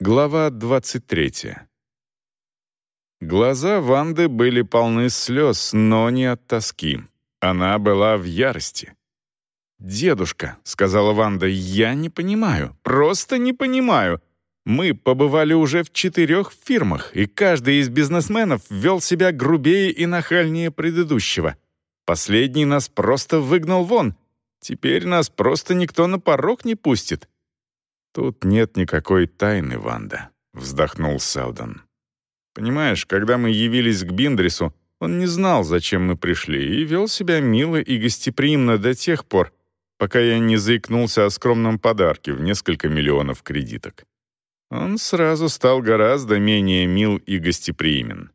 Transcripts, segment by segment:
Глава 23. Глаза Ванды были полны слез, но не от тоски. Она была в ярости. «Дедушка», — сказала Ванда, — «я не понимаю, просто не понимаю. Мы побывали уже в четырех фирмах, и каждый из бизнесменов вел себя грубее и нахальнее предыдущего. Последний нас просто выгнал вон. Теперь нас просто никто на порог не пустит. «Тут нет никакой тайны, Ванда», — вздохнул Селдон. «Понимаешь, когда мы явились к Биндрису, он не знал, зачем мы пришли, и вел себя мило и гостеприимно до тех пор, пока я не заикнулся о скромном подарке в несколько миллионов кредиток. Он сразу стал гораздо менее мил и гостеприимен.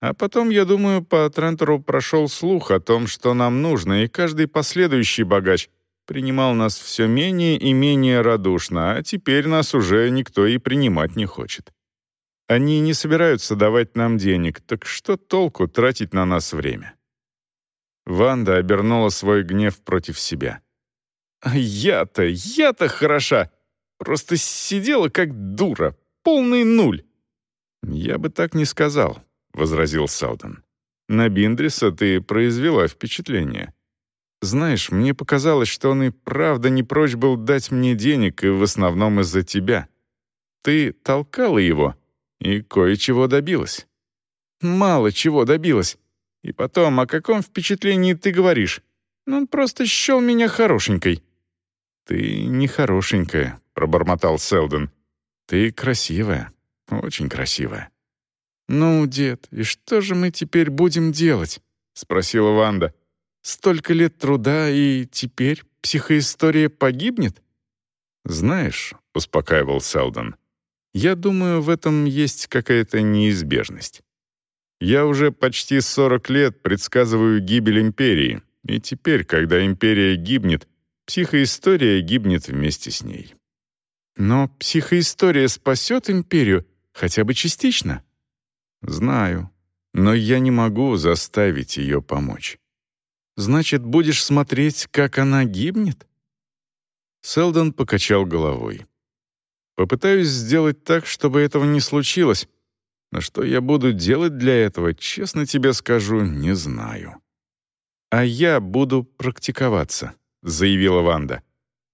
А потом, я думаю, по Трентеру прошел слух о том, что нам нужно, и каждый последующий богач — принимал нас все менее и менее радушно, а теперь нас уже никто и принимать не хочет. Они не собираются давать нам денег, так что толку тратить на нас время?» Ванда обернула свой гнев против себя. «А я-то, я-то хороша! Просто сидела как дура, полный нуль!» «Я бы так не сказал», — возразил Салден. «На Биндриса ты произвела впечатление. Знаешь, мне показалось, что он и правда не прочь был дать мне денег, и в основном из-за тебя. Ты толкала его, и кое-чего добилась. Мало чего добилась. И потом, о каком впечатлении ты говоришь? Ну, он просто счел меня хорошенькой. Ты не хорошенькая, пробормотал Селдон. Ты красивая, очень красивая. «Ну, дед, и что же мы теперь будем делать?» — спросила Ванда. Столько лет труда, и теперь психоистория погибнет? Знаешь, успокаивал Селдон, я думаю, в этом есть какая-то неизбежность. Я уже почти 40 лет предсказываю гибель империи, и теперь, когда империя гибнет, психоистория гибнет вместе с ней. Но психоистория спасет империю хотя бы частично? Знаю, но я не могу заставить ее помочь. Значит, будешь смотреть, как она гибнет?» Селдон покачал головой. «Попытаюсь сделать так, чтобы этого не случилось. Но что я буду делать для этого, честно тебе скажу, не знаю». «А я буду практиковаться», — заявила Ванда.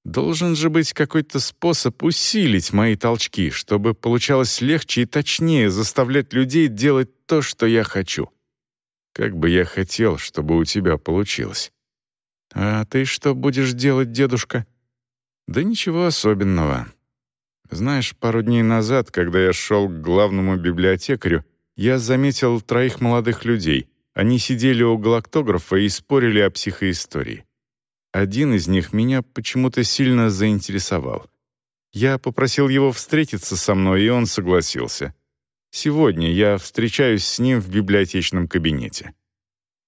«Должен же быть какой-то способ усилить мои толчки, чтобы получалось легче и точнее заставлять людей делать то, что я хочу. Как бы я хотел, чтобы у тебя получилось. А ты что будешь делать, дедушка? Да ничего особенного. Знаешь, пару дней назад, когда я шел к главному библиотекарю, я заметил троих молодых людей. Они сидели у галактографа и спорили о психоистории. Один из них меня почему-то сильно заинтересовал. Я попросил его встретиться со мной, и он согласился — Сегодня я встречаюсь с ним в библиотечном кабинете.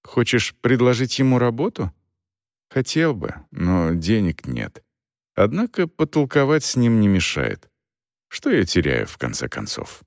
Хочешь предложить ему работу? Хотел бы, но денег нет. Однако потолковать с ним не мешает. Что я теряю, в конце концов?